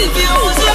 leave you.